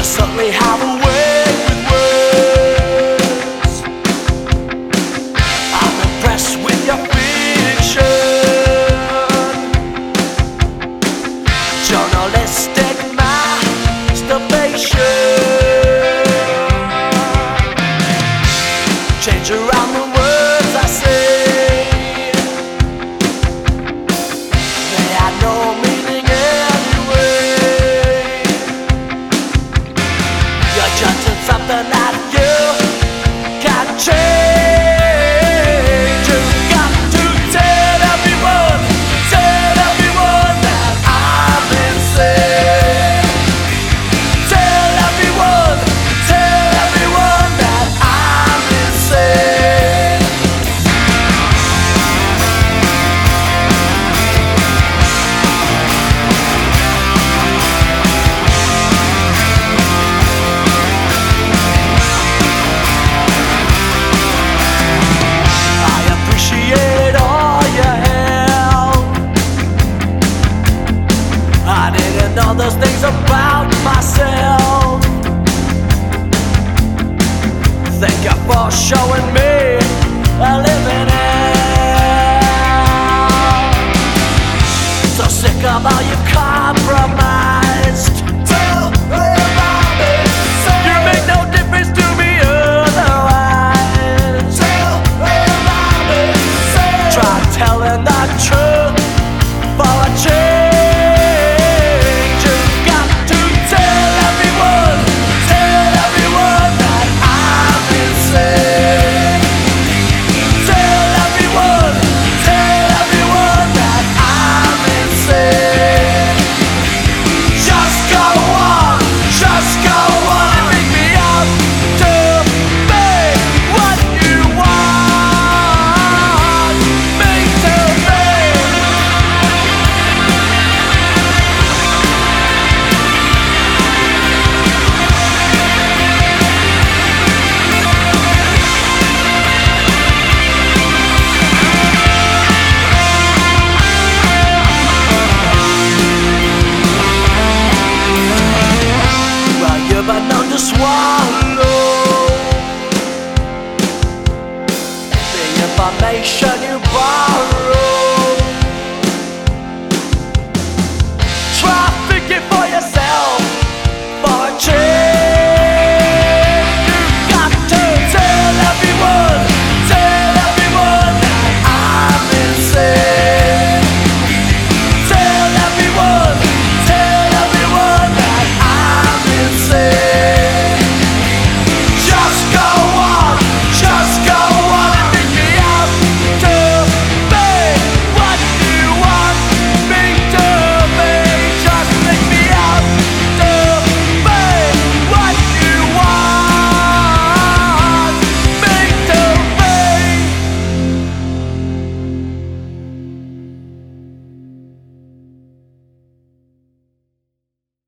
I suddenly have a way with words. I'm with your fiction, journalistic masturbation. Change around the you got changed. about myself. Thank you for showing me a living hell. So sick of all your compromise. swallow the information you borrow.